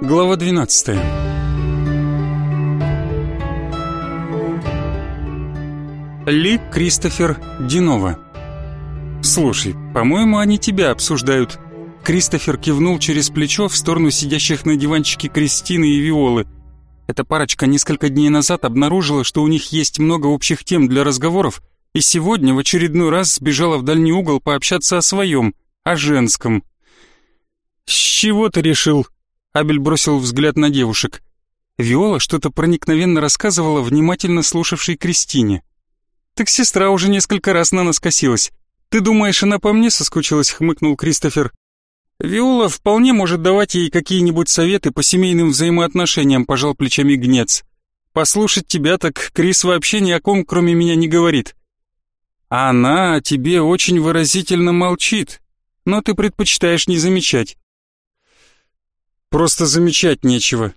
Глава 12 Ли Кристофер Динова «Слушай, по-моему, они тебя обсуждают». Кристофер кивнул через плечо в сторону сидящих на диванчике Кристины и Виолы. Эта парочка несколько дней назад обнаружила, что у них есть много общих тем для разговоров, и сегодня в очередной раз сбежала в дальний угол пообщаться о своем, о женском. «С чего ты решил?» Абель бросил взгляд на девушек. Виола что-то проникновенно рассказывала внимательно слушавшей Кристине. «Так сестра уже несколько раз на нас косилась. Ты думаешь, она по мне соскучилась?» — хмыкнул Кристофер. «Виола вполне может давать ей какие-нибудь советы по семейным взаимоотношениям», — пожал плечами Гнец. «Послушать тебя так Крис вообще ни о ком, кроме меня, не говорит. Она о тебе очень выразительно молчит, но ты предпочитаешь не замечать. Просто замечать нечего.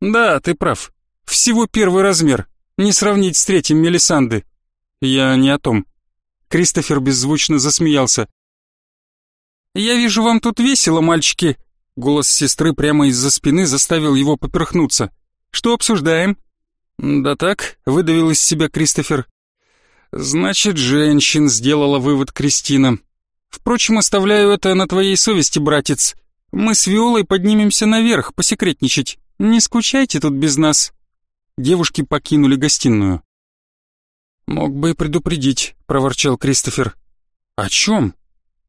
Да, ты прав. Всего первый размер, не сравнить с третьим Мелисанды. Я не о том. Кристофер беззвучно засмеялся. «Я вижу, вам тут весело, мальчики!» Голос сестры прямо из-за спины заставил его поперхнуться. «Что обсуждаем?» «Да так», — выдавил из себя Кристофер. «Значит, женщин», — сделала вывод Кристина. «Впрочем, оставляю это на твоей совести, братец. Мы с Виолой поднимемся наверх, посекретничать. Не скучайте тут без нас». Девушки покинули гостиную. «Мог бы и предупредить», — проворчал Кристофер. «О чем?»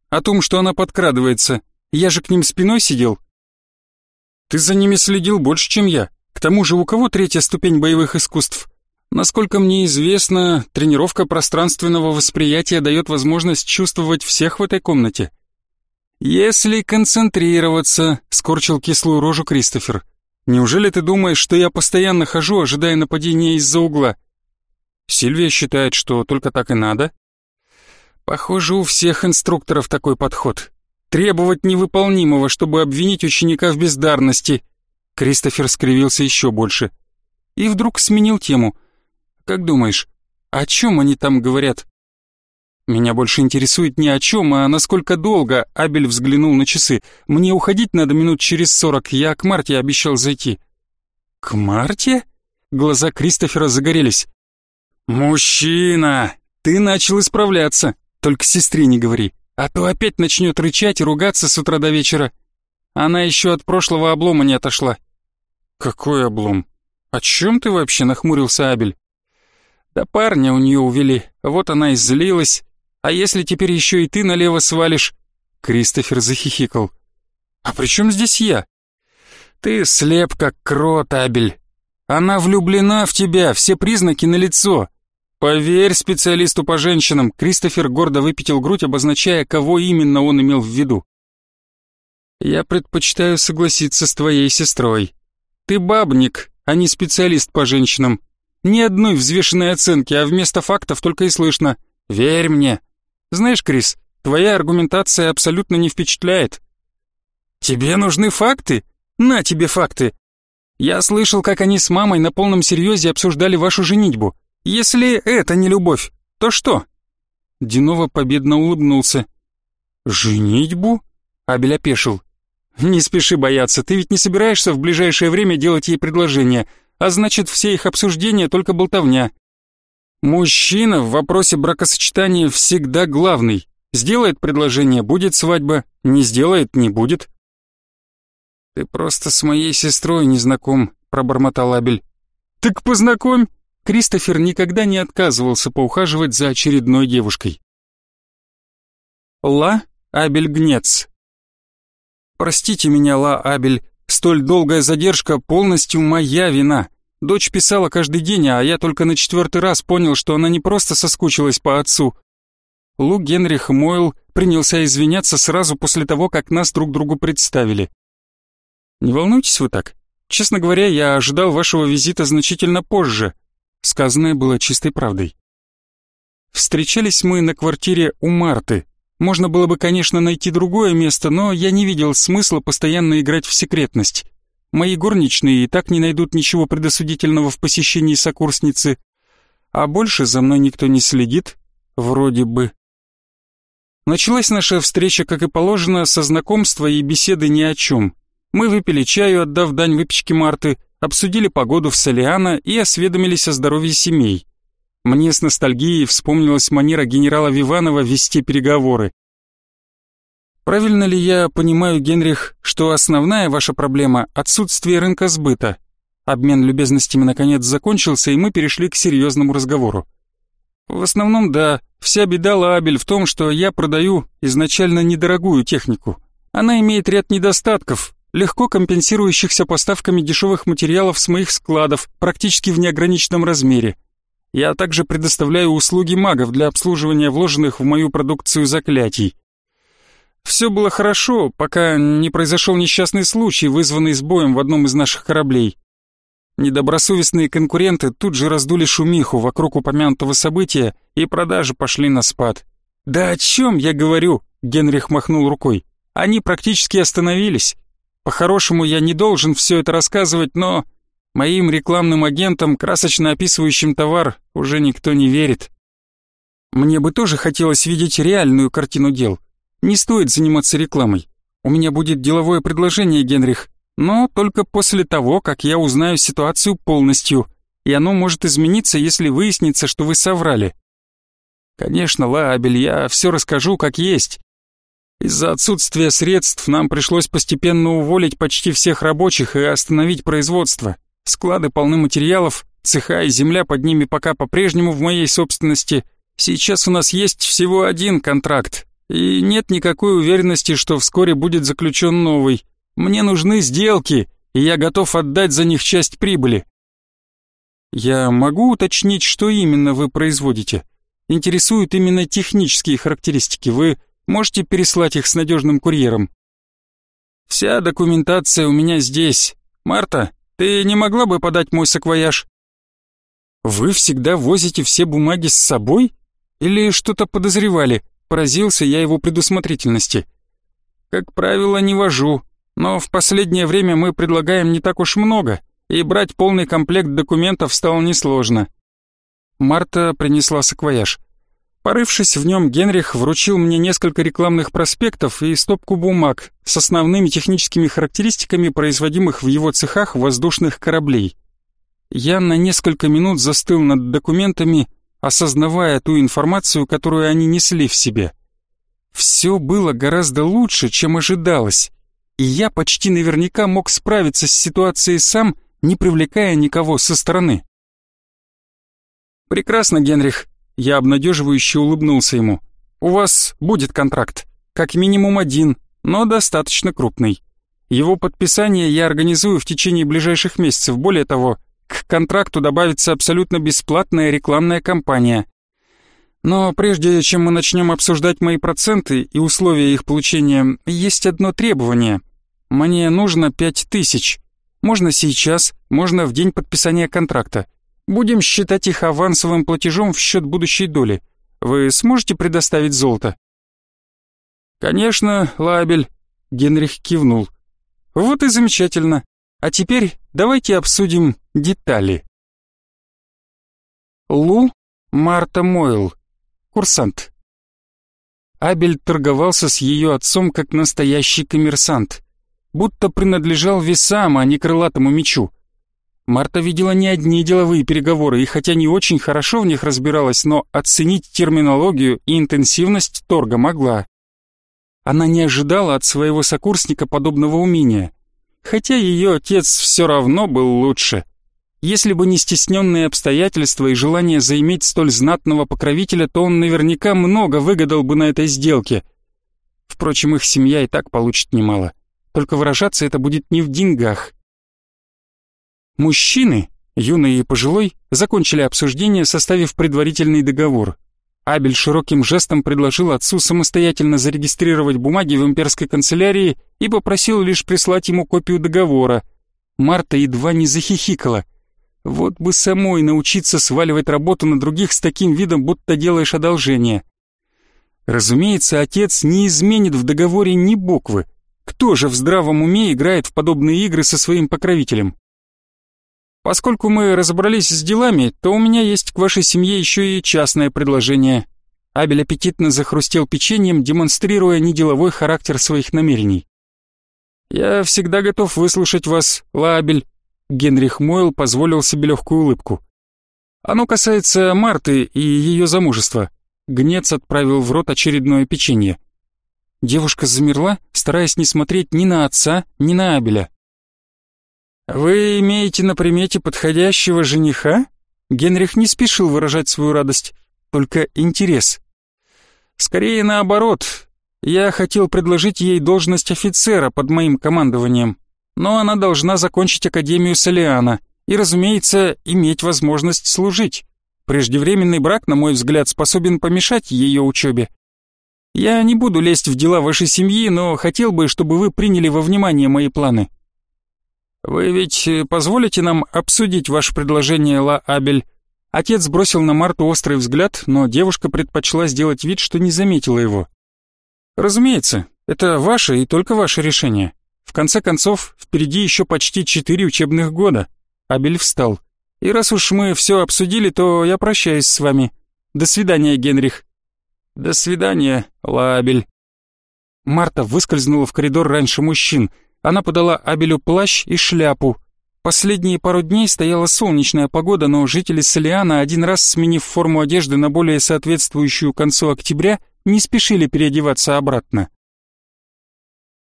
«О том, что она подкрадывается. Я же к ним спиной сидел». «Ты за ними следил больше, чем я. К тому же у кого третья ступень боевых искусств?» Насколько мне известно, тренировка пространственного восприятия дает возможность чувствовать всех в этой комнате. Если концентрироваться, скорчил кислую рожу Кристофер. Неужели ты думаешь, что я постоянно хожу, ожидая нападения из-за угла? Сильвия считает, что только так и надо. Похоже, у всех инструкторов такой подход. Требовать невыполнимого, чтобы обвинить ученика в бездарности. Кристофер скривился еще больше. И вдруг сменил тему — как думаешь, о чем они там говорят?» «Меня больше интересует не о чем, а насколько долго», — Абель взглянул на часы. «Мне уходить надо минут через сорок, я к Марте обещал зайти». «К Марте?» Глаза Кристофера загорелись. «Мужчина, ты начал исправляться. Только сестре не говори, а то опять начнет рычать и ругаться с утра до вечера. Она еще от прошлого облома не отошла». «Какой облом? О чем ты вообще?» — нахмурился Абель. Да парня у нее увели, вот она и злилась. А если теперь еще и ты налево свалишь?» Кристофер захихикал. «А при чем здесь я?» «Ты слеп, как крот, Абель. Она влюблена в тебя, все признаки налицо. Поверь специалисту по женщинам», Кристофер гордо выпятил грудь, обозначая, кого именно он имел в виду. «Я предпочитаю согласиться с твоей сестрой. Ты бабник, а не специалист по женщинам. Ни одной взвешенной оценки, а вместо фактов только и слышно «Верь мне». Знаешь, Крис, твоя аргументация абсолютно не впечатляет. Тебе нужны факты? На тебе факты. Я слышал, как они с мамой на полном серьезе обсуждали вашу женитьбу. Если это не любовь, то что? Динова победно улыбнулся. «Женитьбу?» — Абель опешил. «Не спеши бояться, ты ведь не собираешься в ближайшее время делать ей предложение а значит, все их обсуждения только болтовня. Мужчина в вопросе бракосочетания всегда главный. Сделает предложение, будет свадьба, не сделает, не будет. «Ты просто с моей сестрой не знаком», — пробормотал Абель. «Так познакомь!» Кристофер никогда не отказывался поухаживать за очередной девушкой. Ла Абель Гнец «Простите меня, Ла Абель, Столь долгая задержка полностью моя вина. Дочь писала каждый день, а я только на четвертый раз понял, что она не просто соскучилась по отцу. Лу Генрих Мойл принялся извиняться сразу после того, как нас друг другу представили. «Не волнуйтесь вы так. Честно говоря, я ожидал вашего визита значительно позже». Сказанное было чистой правдой. Встречались мы на квартире у Марты, можно было бы, конечно, найти другое место, но я не видел смысла постоянно играть в секретность. Мои горничные и так не найдут ничего предосудительного в посещении сокурсницы. А больше за мной никто не следит, вроде бы. Началась наша встреча, как и положено, со знакомства и беседы ни о чем. Мы выпили чаю, отдав дань выпечке Марты, обсудили погоду в Солиано и осведомились о здоровье семей. Мне с ностальгией вспомнилась манера генерала Виванова вести переговоры. Правильно ли я понимаю, Генрих, что основная ваша проблема — отсутствие рынка сбыта? Обмен любезностями наконец закончился, и мы перешли к серьезному разговору. В основном, да, вся беда Лаабель в том, что я продаю изначально недорогую технику. Она имеет ряд недостатков, легко компенсирующихся поставками дешевых материалов с моих складов, практически в неограниченном размере. Я также предоставляю услуги магов для обслуживания вложенных в мою продукцию заклятий. Все было хорошо, пока не произошел несчастный случай, вызванный сбоем в одном из наших кораблей. Недобросовестные конкуренты тут же раздули шумиху вокруг упомянутого события, и продажи пошли на спад. «Да о чем я говорю?» — Генрих махнул рукой. «Они практически остановились. По-хорошему, я не должен все это рассказывать, но моим рекламным агентам, красочно описывающим товар, уже никто не верит. Мне бы тоже хотелось видеть реальную картину дел. Не стоит заниматься рекламой. У меня будет деловое предложение, Генрих, но только после того, как я узнаю ситуацию полностью, и оно может измениться, если выяснится, что вы соврали. Конечно, Лабель, я все расскажу как есть. Из-за отсутствия средств нам пришлось постепенно уволить почти всех рабочих и остановить производство. Склады полны материалов, цеха и земля под ними пока по-прежнему в моей собственности. Сейчас у нас есть всего один контракт, и нет никакой уверенности, что вскоре будет заключен новый. Мне нужны сделки, и я готов отдать за них часть прибыли. Я могу уточнить, что именно вы производите? Интересуют именно технические характеристики. Вы можете переслать их с надежным курьером? Вся документация у меня здесь. Марта, ты не могла бы подать мой саквояж? Вы всегда возите все бумаги с собой? Или что-то подозревали? Поразился я его предусмотрительности. Как правило, не вожу, но в последнее время мы предлагаем не так уж много, и брать полный комплект документов стало несложно. Марта принесла саквояж. Порывшись в нем, Генрих вручил мне несколько рекламных проспектов и стопку бумаг с основными техническими характеристиками производимых в его цехах воздушных кораблей. Я на несколько минут застыл над документами, осознавая ту информацию, которую они несли в себе. Все было гораздо лучше, чем ожидалось, и я почти наверняка мог справиться с ситуацией сам, не привлекая никого со стороны. «Прекрасно, Генрих», — я обнадеживающе улыбнулся ему. «У вас будет контракт, как минимум один, но достаточно крупный. Его подписание я организую в течение ближайших месяцев, более того, к контракту добавится абсолютно бесплатная рекламная кампания. Но прежде чем мы начнем обсуждать мои проценты и условия их получения, есть одно требование. Мне нужно пять тысяч. Можно сейчас, можно в день подписания контракта. Будем считать их авансовым платежом в счет будущей доли. Вы сможете предоставить золото? Конечно, Лабель, Генрих кивнул. Вот и замечательно. А теперь давайте обсудим детали. Лу Марта Мойл, курсант. Абель торговался с ее отцом как настоящий коммерсант, будто принадлежал весам, а не крылатому мечу. Марта видела не одни деловые переговоры, и хотя не очень хорошо в них разбиралась, но оценить терминологию и интенсивность торга могла. Она не ожидала от своего сокурсника подобного умения хотя ее отец все равно был лучше. Если бы не стесненные обстоятельства и желание заиметь столь знатного покровителя, то он наверняка много выгадал бы на этой сделке. Впрочем, их семья и так получит немало. Только выражаться это будет не в деньгах. Мужчины, юный и пожилой, закончили обсуждение, составив предварительный договор. Абель широким жестом предложил отцу самостоятельно зарегистрировать бумаги в имперской канцелярии и попросил лишь прислать ему копию договора. Марта едва не захихикала. Вот бы самой научиться сваливать работу на других с таким видом, будто делаешь одолжение. Разумеется, отец не изменит в договоре ни буквы. Кто же в здравом уме играет в подобные игры со своим покровителем? Поскольку мы разобрались с делами, то у меня есть к вашей семье еще и частное предложение. Абель аппетитно захрустел печеньем, демонстрируя неделовой характер своих намерений. «Я всегда готов выслушать вас, Лабель», — Генрих Мойл позволил себе легкую улыбку. «Оно касается Марты и ее замужества». Гнец отправил в рот очередное печенье. Девушка замерла, стараясь не смотреть ни на отца, ни на Абеля. «Вы имеете на примете подходящего жениха?» Генрих не спешил выражать свою радость, только интерес. «Скорее наоборот. Я хотел предложить ей должность офицера под моим командованием, но она должна закончить Академию Солиана и, разумеется, иметь возможность служить. Преждевременный брак, на мой взгляд, способен помешать ее учебе. Я не буду лезть в дела вашей семьи, но хотел бы, чтобы вы приняли во внимание мои планы. Вы ведь э, позволите нам обсудить ваше предложение, Ла Абель? Отец бросил на Марту острый взгляд, но девушка предпочла сделать вид, что не заметила его. Разумеется, это ваше и только ваше решение. В конце концов, впереди еще почти четыре учебных года. Абель встал. И раз уж мы все обсудили, то я прощаюсь с вами. До свидания, Генрих. До свидания, Лабель. Марта выскользнула в коридор раньше мужчин. Она подала Абелю плащ и шляпу. Последние пару дней стояла солнечная погода, но жители Солиана, один раз сменив форму одежды на более соответствующую концу октября, не спешили переодеваться обратно.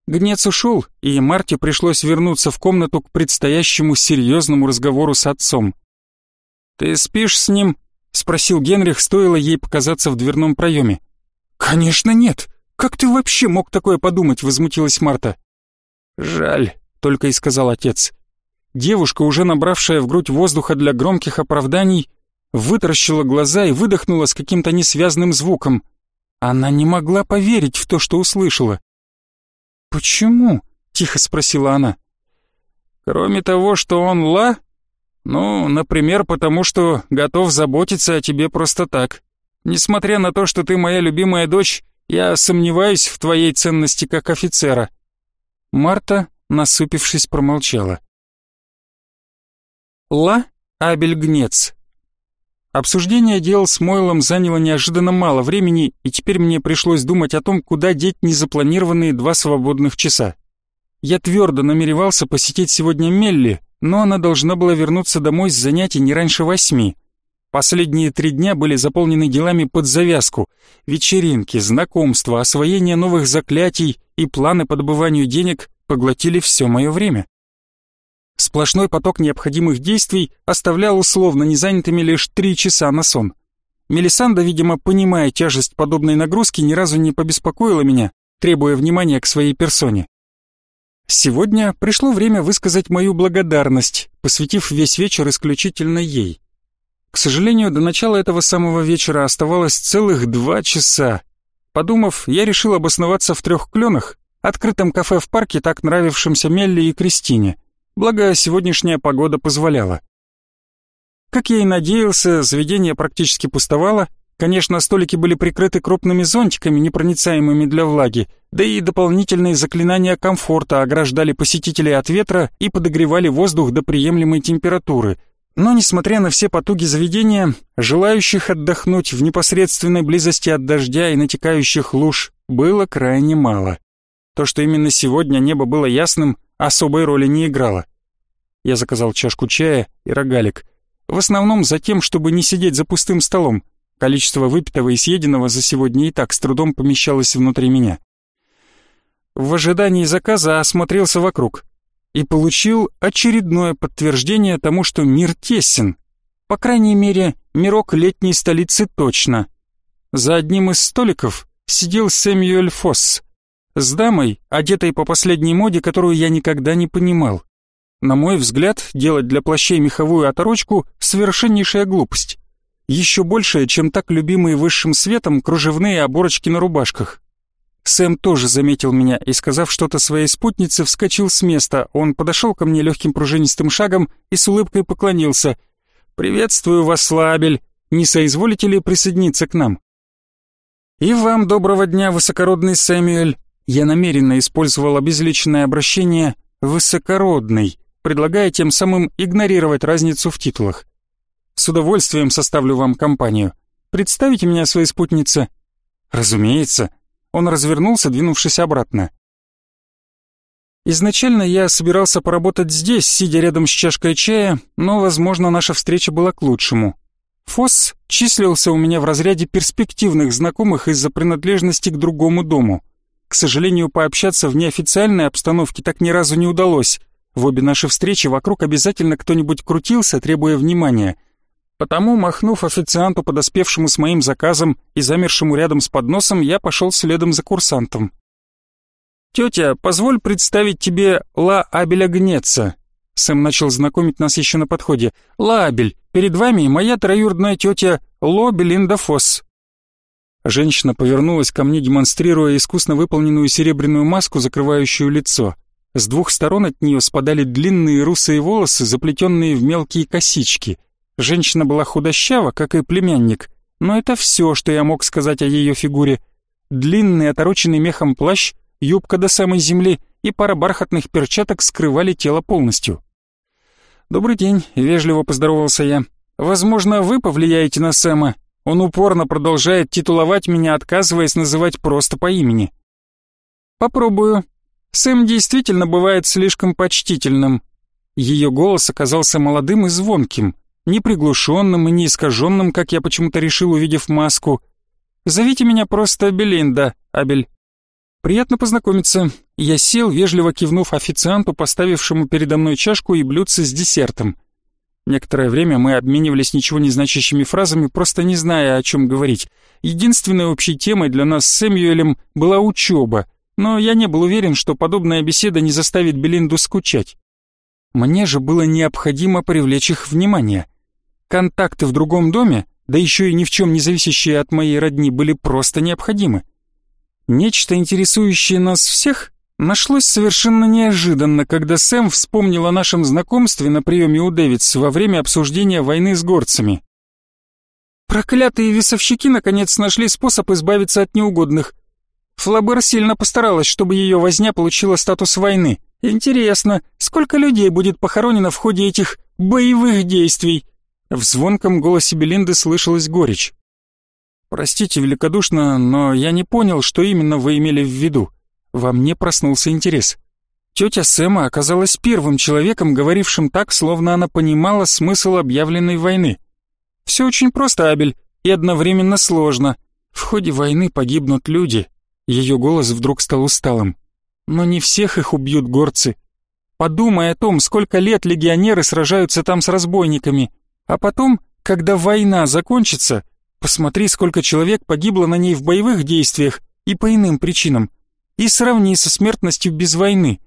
Гнец ушел, и Марте пришлось вернуться в комнату к предстоящему серьезному разговору с отцом. «Ты спишь с ним?» — спросил Генрих, стоило ей показаться в дверном проеме. «Конечно нет! Как ты вообще мог такое подумать?» — возмутилась Марта. «Жаль», — только и сказал отец. Девушка, уже набравшая в грудь воздуха для громких оправданий, вытаращила глаза и выдохнула с каким-то несвязным звуком. Она не могла поверить в то, что услышала. «Почему?» — тихо спросила она. «Кроме того, что он ла? Ну, например, потому что готов заботиться о тебе просто так. Несмотря на то, что ты моя любимая дочь, я сомневаюсь в твоей ценности как офицера». Марта, насупившись, промолчала. Ла Абельгнец. Обсуждение дел с Мойлом заняло неожиданно мало времени, и теперь мне пришлось думать о том, куда деть незапланированные два свободных часа. Я твердо намеревался посетить сегодня Мелли, но она должна была вернуться домой с занятий не раньше восьми. Последние три дня были заполнены делами под завязку. Вечеринки, знакомства, освоение новых заклятий и планы по добыванию денег поглотили все мое время. Сплошной поток необходимых действий оставлял условно незанятыми лишь три часа на сон. Мелисанда, видимо, понимая тяжесть подобной нагрузки, ни разу не побеспокоила меня, требуя внимания к своей персоне. Сегодня пришло время высказать мою благодарность, посвятив весь вечер исключительно ей. К сожалению, до начала этого самого вечера оставалось целых два часа. Подумав, я решил обосноваться в трех кленах, открытом кафе в парке, так нравившемся Мелли и Кристине благо сегодняшняя погода позволяла. Как я и надеялся, заведение практически пустовало, конечно, столики были прикрыты крупными зонтиками, непроницаемыми для влаги, да и дополнительные заклинания комфорта ограждали посетителей от ветра и подогревали воздух до приемлемой температуры. Но, несмотря на все потуги заведения, желающих отдохнуть в непосредственной близости от дождя и натекающих луж было крайне мало. То, что именно сегодня небо было ясным, особой роли не играло. Я заказал чашку чая и рогалик. В основном за тем, чтобы не сидеть за пустым столом. Количество выпитого и съеденного за сегодня и так с трудом помещалось внутри меня. В ожидании заказа осмотрелся вокруг и получил очередное подтверждение тому, что мир тесен. По крайней мере, мирок летней столицы точно. За одним из столиков сидел Сэмюэль Фосс, с дамой, одетой по последней моде, которую я никогда не понимал. На мой взгляд, делать для плащей меховую оторочку — совершеннейшая глупость. Еще большая, чем так любимые высшим светом кружевные оборочки на рубашках. Сэм тоже заметил меня и, сказав что-то своей спутнице, вскочил с места. Он подошел ко мне легким пружинистым шагом и с улыбкой поклонился. «Приветствую вас, Лабель. Не соизволите ли присоединиться к нам?» «И вам доброго дня, высокородный Сэмюэль. Я намеренно использовал обезличенное обращение «высокородный», предлагая тем самым игнорировать разницу в титулах. С удовольствием составлю вам компанию. Представите меня своей спутнице. Разумеется. Он развернулся, двинувшись обратно. Изначально я собирался поработать здесь, сидя рядом с чашкой чая, но, возможно, наша встреча была к лучшему. Фосс числился у меня в разряде перспективных знакомых из-за принадлежности к другому дому. К сожалению, пообщаться в неофициальной обстановке так ни разу не удалось. В обе наши встречи вокруг обязательно кто-нибудь крутился, требуя внимания. Потому, махнув официанту, подоспевшему с моим заказом и замершему рядом с подносом, я пошел следом за курсантом. «Тетя, позволь представить тебе Ла Абеля Гнеца». Сэм начал знакомить нас еще на подходе. «Ла Абель, перед вами моя троюродная тетя Ло Белинда Фосс». Женщина повернулась ко мне, демонстрируя искусно выполненную серебряную маску, закрывающую лицо. С двух сторон от нее спадали длинные русые волосы, заплетенные в мелкие косички. Женщина была худощава, как и племянник, но это все, что я мог сказать о ее фигуре. Длинный, отороченный мехом плащ юбка до самой земли и пара бархатных перчаток скрывали тело полностью. «Добрый день», — вежливо поздоровался я. «Возможно, вы повлияете на Сэма. Он упорно продолжает титуловать меня, отказываясь называть просто по имени». «Попробую. Сэм действительно бывает слишком почтительным». Ее голос оказался молодым и звонким, не приглушенным и не искаженным, как я почему-то решил, увидев маску. «Зовите меня просто Белинда, Абель». «Приятно познакомиться». Я сел, вежливо кивнув официанту, поставившему передо мной чашку и блюдце с десертом. Некоторое время мы обменивались ничего не значащими фразами, просто не зная, о чем говорить. Единственной общей темой для нас с Сэмюэлем была учеба, но я не был уверен, что подобная беседа не заставит Белинду скучать. Мне же было необходимо привлечь их внимание. Контакты в другом доме, да еще и ни в чем не зависящие от моей родни, были просто необходимы. Нечто, интересующее нас всех, нашлось совершенно неожиданно, когда Сэм вспомнил о нашем знакомстве на приеме у Дэвидс во время обсуждения войны с горцами. Проклятые весовщики наконец нашли способ избавиться от неугодных. Флабер сильно постаралась, чтобы ее возня получила статус войны. Интересно, сколько людей будет похоронено в ходе этих боевых действий? В звонком голосе Белинды слышалась горечь. «Простите великодушно, но я не понял, что именно вы имели в виду. Во мне проснулся интерес. Тетя Сэма оказалась первым человеком, говорившим так, словно она понимала смысл объявленной войны. Все очень просто, Абель, и одновременно сложно. В ходе войны погибнут люди». Ее голос вдруг стал усталым. «Но не всех их убьют горцы. Подумай о том, сколько лет легионеры сражаются там с разбойниками. А потом, когда война закончится, Посмотри, сколько человек погибло на ней в боевых действиях и по иным причинам. И сравни со смертностью без войны.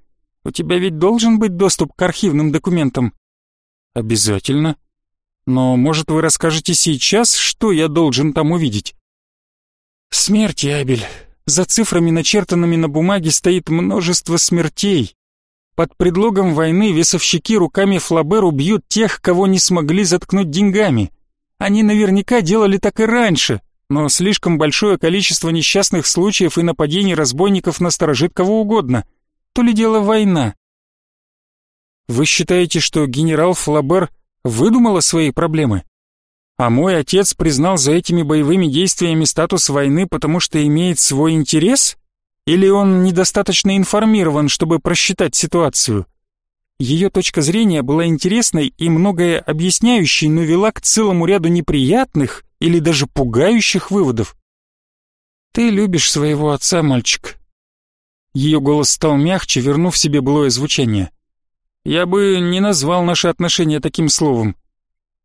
У тебя ведь должен быть доступ к архивным документам. Обязательно. Но, может, вы расскажете сейчас, что я должен там увидеть? Смерти, Абель. За цифрами, начертанными на бумаге, стоит множество смертей. Под предлогом войны весовщики руками Флабер убьют тех, кого не смогли заткнуть деньгами. Они наверняка делали так и раньше, но слишком большое количество несчастных случаев и нападений разбойников насторожит кого угодно. То ли дело война. Вы считаете, что генерал Флабер выдумала свои проблемы? А мой отец признал за этими боевыми действиями статус войны, потому что имеет свой интерес? Или он недостаточно информирован, чтобы просчитать ситуацию? Ее точка зрения была интересной и многое объясняющей, но вела к целому ряду неприятных или даже пугающих выводов. «Ты любишь своего отца, мальчик». Ее голос стал мягче, вернув себе былое звучание. «Я бы не назвал наши отношения таким словом.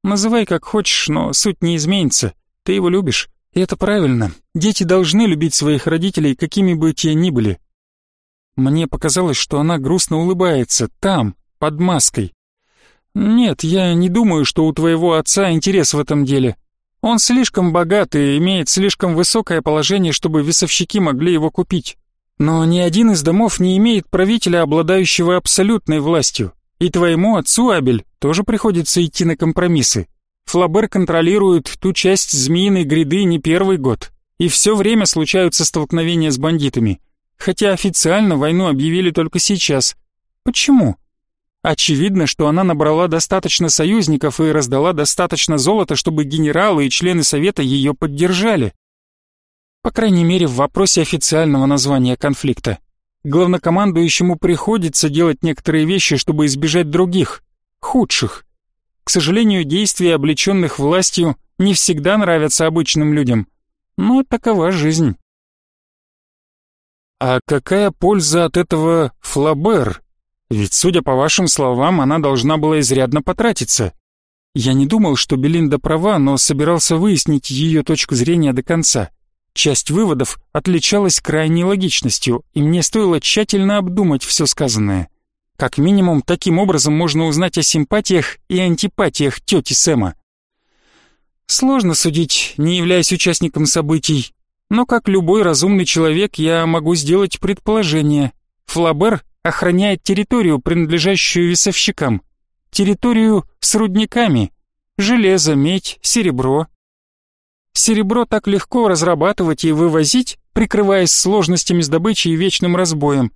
Называй как хочешь, но суть не изменится. Ты его любишь, и это правильно. Дети должны любить своих родителей, какими бы те ни были». Мне показалось, что она грустно улыбается, там, под маской. Нет, я не думаю, что у твоего отца интерес в этом деле. Он слишком богат и имеет слишком высокое положение, чтобы весовщики могли его купить. Но ни один из домов не имеет правителя, обладающего абсолютной властью. И твоему отцу, Абель, тоже приходится идти на компромиссы. Флабер контролирует ту часть змеиной гряды не первый год, и все время случаются столкновения с бандитами. Хотя официально войну объявили только сейчас. Почему? Очевидно, что она набрала достаточно союзников и раздала достаточно золота, чтобы генералы и члены совета ее поддержали. По крайней мере, в вопросе официального названия конфликта. главнокомандующему приходится делать некоторые вещи, чтобы избежать других, худших. К сожалению, действия облеченных властью не всегда нравятся обычным людям, но такова жизнь. А какая польза от этого Флабер? Ведь, судя по вашим словам, она должна была изрядно потратиться. Я не думал, что Белинда права, но собирался выяснить ее точку зрения до конца. Часть выводов отличалась крайней логичностью, и мне стоило тщательно обдумать все сказанное. Как минимум, таким образом можно узнать о симпатиях и антипатиях тети Сэма. Сложно судить, не являясь участником событий, но как любой разумный человек я могу сделать предположение. Флабер охраняет территорию, принадлежащую весовщикам. Территорию с рудниками. Железо, медь, серебро. Серебро так легко разрабатывать и вывозить, прикрываясь сложностями с добычей и вечным разбоем.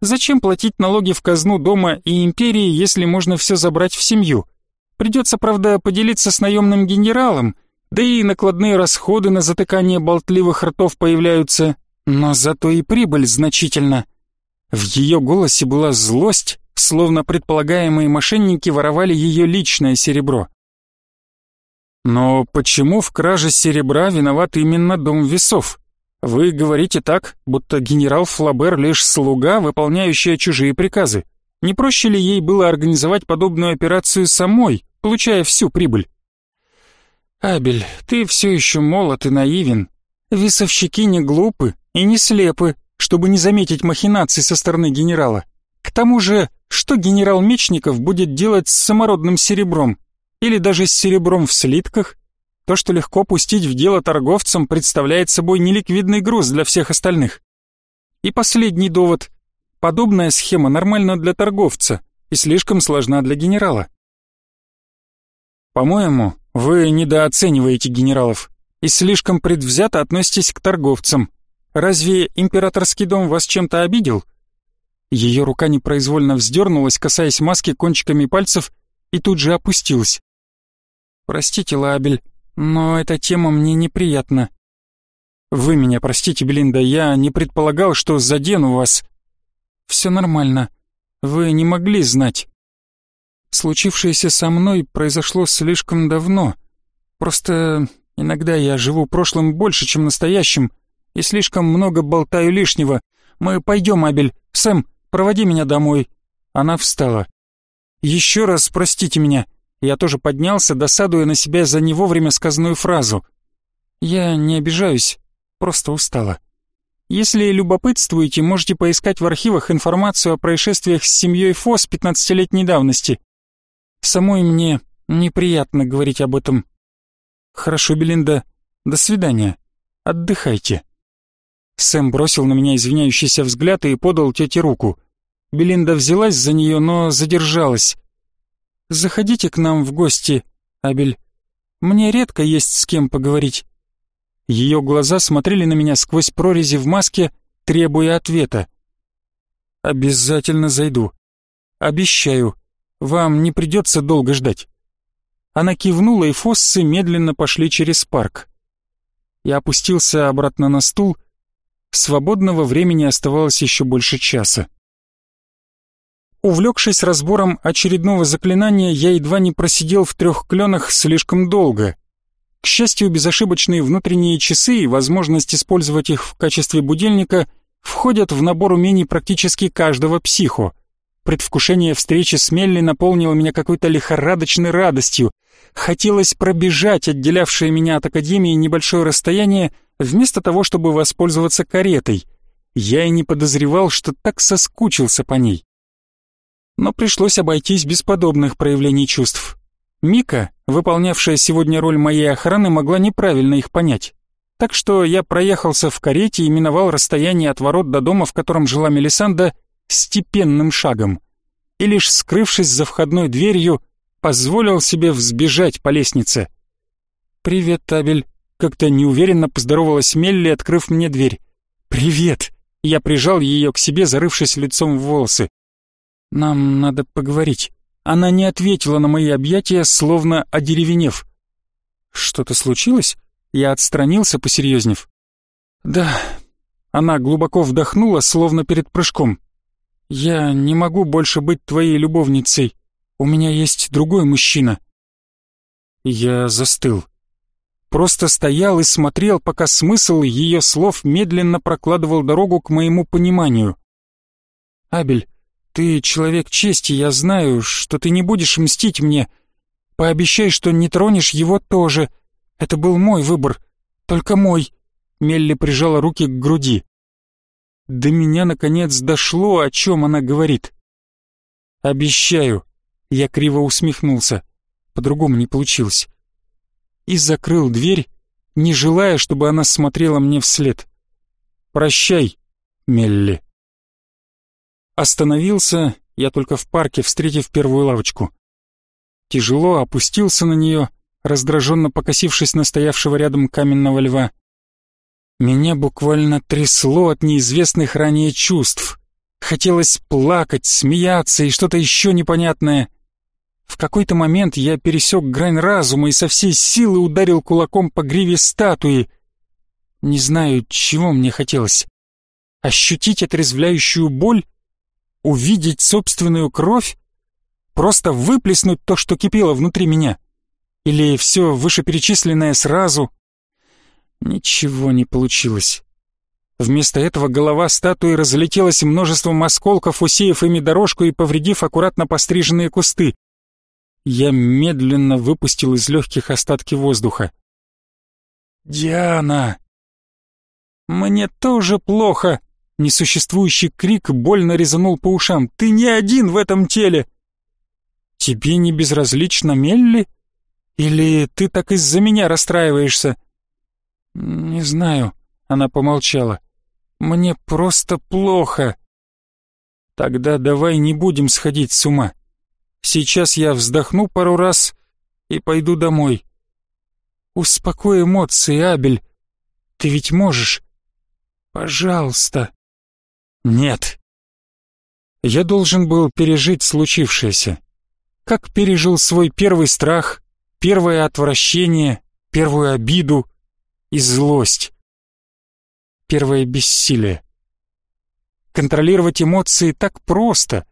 Зачем платить налоги в казну дома и империи, если можно все забрать в семью? Придется, правда, поделиться с наемным генералом, да и накладные расходы на затыкание болтливых ртов появляются, но зато и прибыль значительна. В ее голосе была злость, словно предполагаемые мошенники воровали ее личное серебро. Но почему в краже серебра виноват именно дом весов? Вы говорите так, будто генерал Флабер лишь слуга, выполняющая чужие приказы. Не проще ли ей было организовать подобную операцию самой, получая всю прибыль? Абель, ты все еще молод и наивен. Весовщики не глупы и не слепы, чтобы не заметить махинаций со стороны генерала. К тому же, что генерал Мечников будет делать с самородным серебром? Или даже с серебром в слитках? То, что легко пустить в дело торговцам, представляет собой неликвидный груз для всех остальных. И последний довод. Подобная схема нормальна для торговца и слишком сложна для генерала. По-моему, вы недооцениваете генералов и слишком предвзято относитесь к торговцам. Разве императорский дом вас чем-то обидел? Ее рука непроизвольно вздернулась, касаясь маски кончиками пальцев, и тут же опустилась. «Простите, Лабель, но эта тема мне неприятна». «Вы меня простите, Белинда, я не предполагал, что задену вас». «Все нормально. Вы не могли знать». Случившееся со мной произошло слишком давно. Просто иногда я живу прошлым больше, чем настоящим, и слишком много болтаю лишнего. Мы пойдем, Абель. Сэм, проводи меня домой». Она встала. «Еще раз простите меня». Я тоже поднялся, досадуя на себя за не вовремя сказанную фразу. «Я не обижаюсь, просто устала. Если любопытствуете, можете поискать в архивах информацию о происшествиях с семьей Фос 15-летней давности. Самой мне неприятно говорить об этом. Хорошо, Белинда, до свидания. Отдыхайте». Сэм бросил на меня извиняющийся взгляд и подал тете руку. Белинда взялась за нее, но задержалась. «Заходите к нам в гости, Абель. Мне редко есть с кем поговорить». Ее глаза смотрели на меня сквозь прорези в маске, требуя ответа. «Обязательно зайду. Обещаю, вам не придется долго ждать». Она кивнула, и фоссы медленно пошли через парк. Я опустился обратно на стул Свободного времени оставалось еще больше часа. Увлекшись разбором очередного заклинания, я едва не просидел в трех кленах слишком долго. К счастью, безошибочные внутренние часы и возможность использовать их в качестве будильника входят в набор умений практически каждого психо. Предвкушение встречи с Мелли наполнило меня какой-то лихорадочной радостью. Хотелось пробежать отделявшее меня от Академии небольшое расстояние вместо того, чтобы воспользоваться каретой. Я и не подозревал, что так соскучился по ней. Но пришлось обойтись без подобных проявлений чувств. Мика, выполнявшая сегодня роль моей охраны, могла неправильно их понять. Так что я проехался в карете и миновал расстояние от ворот до дома, в котором жила Мелисанда, степенным шагом. И лишь скрывшись за входной дверью, позволил себе взбежать по лестнице. «Привет, Табель», как-то неуверенно поздоровалась Мелли, открыв мне дверь. «Привет!» Я прижал ее к себе, зарывшись лицом в волосы. «Нам надо поговорить». Она не ответила на мои объятия, словно одеревенев. «Что-то случилось?» Я отстранился, посерьезнев. «Да». Она глубоко вдохнула, словно перед прыжком. «Я не могу больше быть твоей любовницей. У меня есть другой мужчина». Я застыл. Просто стоял и смотрел, пока смысл ее слов медленно прокладывал дорогу к моему пониманию. «Абель, ты человек чести, я знаю, что ты не будешь мстить мне. Пообещай, что не тронешь его тоже. Это был мой выбор, только мой». Мелли прижала руки к груди. До меня наконец дошло, о чем она говорит. «Обещаю», — я криво усмехнулся. По-другому не получилось. И закрыл дверь, не желая, чтобы она смотрела мне вслед. «Прощай, Мелли». Остановился я только в парке, встретив первую лавочку. Тяжело опустился на нее, раздраженно покосившись на стоявшего рядом каменного льва. Меня буквально трясло от неизвестных ранее чувств. Хотелось плакать, смеяться и что-то еще непонятное. В какой-то момент я пересек грань разума и со всей силы ударил кулаком по гриве статуи. Не знаю, чего мне хотелось. Ощутить отрезвляющую боль? Увидеть собственную кровь? Просто выплеснуть то, что кипело внутри меня? Или все вышеперечисленное сразу? Ничего не получилось. Вместо этого голова статуи разлетелась множеством осколков, усеяв ими дорожку и повредив аккуратно постриженные кусты. Я медленно выпустил из легких остатки воздуха. «Диана!» «Мне тоже плохо!» Несуществующий крик больно резанул по ушам. «Ты не один в этом теле!» «Тебе не безразлично Мелли? Или ты так из-за меня расстраиваешься?» «Не знаю», — она помолчала. «Мне просто плохо». «Тогда давай не будем сходить с ума. Сейчас я вздохну пару раз и пойду домой». «Успокой эмоции, Абель. Ты ведь можешь?» «Пожалуйста». «Нет». Я должен был пережить случившееся. Как пережил свой первый страх, первое отвращение, первую обиду, и злость. Первое бессилие. Контролировать эмоции так просто.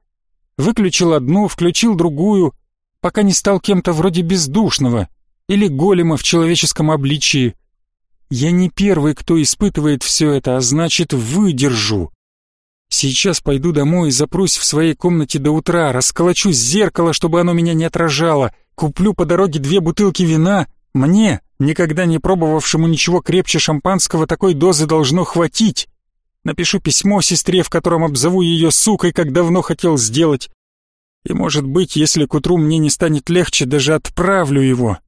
Выключил одну, включил другую, пока не стал кем-то вроде бездушного или голема в человеческом обличии. Я не первый, кто испытывает все это, а значит, выдержу. Сейчас пойду домой и запрусь в своей комнате до утра, расколочу зеркало, чтобы оно меня не отражало, куплю по дороге две бутылки вина, мне, никогда не пробовавшему ничего крепче шампанского, такой дозы должно хватить. Напишу письмо сестре, в котором обзову ее сукой, как давно хотел сделать. И, может быть, если к утру мне не станет легче, даже отправлю его.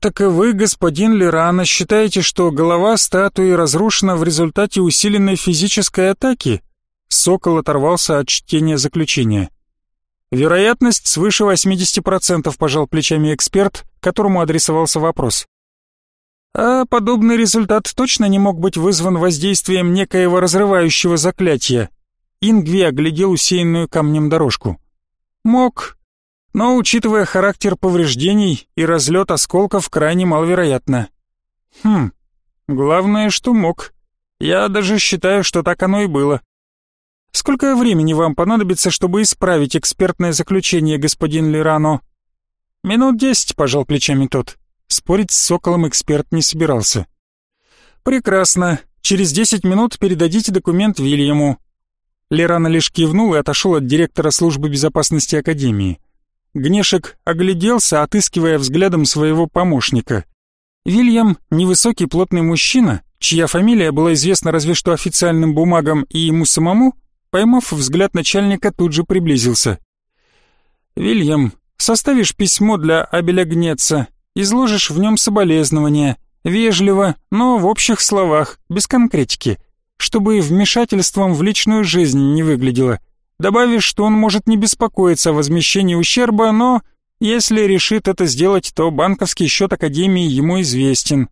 «Так и вы, господин Лерана, считаете, что голова статуи разрушена в результате усиленной физической атаки?» Сокол оторвался от чтения заключения. Вероятность свыше 80%, пожал плечами эксперт, которому адресовался вопрос. А подобный результат точно не мог быть вызван воздействием некоего разрывающего заклятия. Ингви оглядел усеянную камнем дорожку. Мог, но, учитывая характер повреждений и разлет осколков, крайне маловероятно. Хм, главное, что мог. Я даже считаю, что так оно и было. Сколько времени вам понадобится, чтобы исправить экспертное заключение, господин Лирано? Минут десять, пожал плечами тот. Спорить с Соколом эксперт не собирался. Прекрасно. Через десять минут передадите документ Вильяму. Лерана лишь кивнул и отошел от директора службы безопасности Академии. Гнешек огляделся, отыскивая взглядом своего помощника. Вильям — невысокий плотный мужчина, чья фамилия была известна разве что официальным бумагам и ему самому, Поймав взгляд начальника, тут же приблизился. «Вильям, составишь письмо для Абеля Гнеца, изложишь в нем соболезнования, вежливо, но в общих словах, без конкретики, чтобы вмешательством в личную жизнь не выглядело. Добавишь, что он может не беспокоиться о возмещении ущерба, но если решит это сделать, то банковский счет Академии ему известен.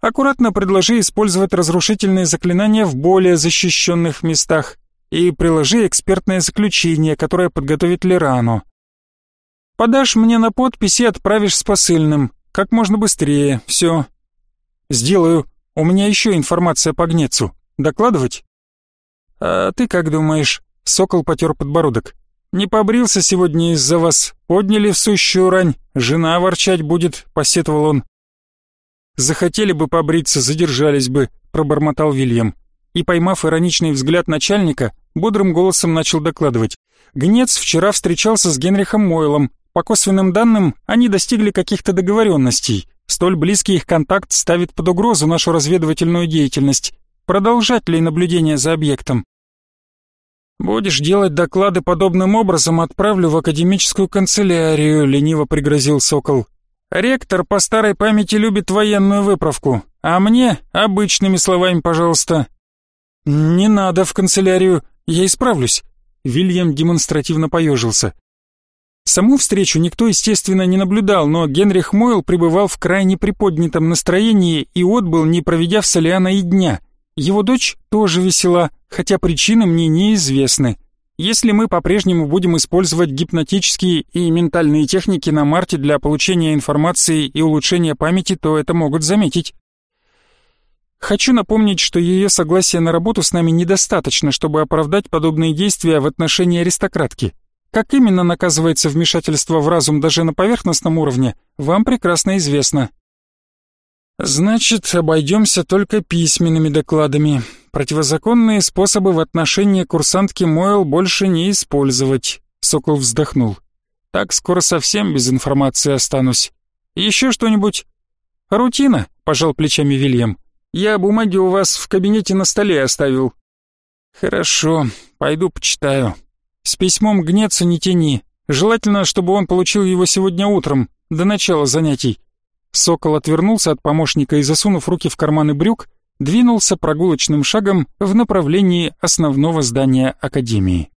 Аккуратно предложи использовать разрушительные заклинания в более защищенных местах и приложи экспертное заключение, которое подготовит Лерано. Подашь мне на подпись и отправишь с посыльным, как можно быстрее, все. Сделаю. У меня еще информация по Гнецу. Докладывать?» «А ты как думаешь?» — Сокол потер подбородок. «Не побрился сегодня из-за вас. Подняли в сущую рань. Жена ворчать будет», — посетовал он. «Захотели бы побриться, задержались бы», — пробормотал Вильям. И, поймав ироничный взгляд начальника, бодрым голосом начал докладывать. Гнец вчера встречался с Генрихом Мойлом. По косвенным данным, они достигли каких-то договоренностей. Столь близкий их контакт ставит под угрозу нашу разведывательную деятельность. Продолжать ли наблюдение за объектом? «Будешь делать доклады подобным образом, отправлю в академическую канцелярию», — лениво пригрозил Сокол. «Ректор по старой памяти любит военную выправку, а мне — обычными словами, пожалуйста». «Не надо в канцелярию, я исправлюсь», — Вильям демонстративно поежился. Саму встречу никто, естественно, не наблюдал, но Генрих Мойл пребывал в крайне приподнятом настроении и отбыл, не проведя в Солиана и дня. Его дочь тоже весела, хотя причины мне неизвестны. Если мы по-прежнему будем использовать гипнотические и ментальные техники на Марте для получения информации и улучшения памяти, то это могут заметить. Хочу напомнить, что ее согласие на работу с нами недостаточно, чтобы оправдать подобные действия в отношении аристократки. Как именно наказывается вмешательство в разум даже на поверхностном уровне, вам прекрасно известно. Значит, обойдемся только письменными докладами. Противозаконные способы в отношении курсантки Мойл больше не использовать. Сокол вздохнул. Так скоро совсем без информации останусь. Еще что-нибудь? Рутина, пожал плечами Вильям. Я бумаги у вас в кабинете на столе оставил. Хорошо, пойду почитаю. С письмом гнеться не тяни. Желательно, чтобы он получил его сегодня утром, до начала занятий. Сокол отвернулся от помощника и, засунув руки в карманы брюк, двинулся прогулочным шагом в направлении основного здания Академии.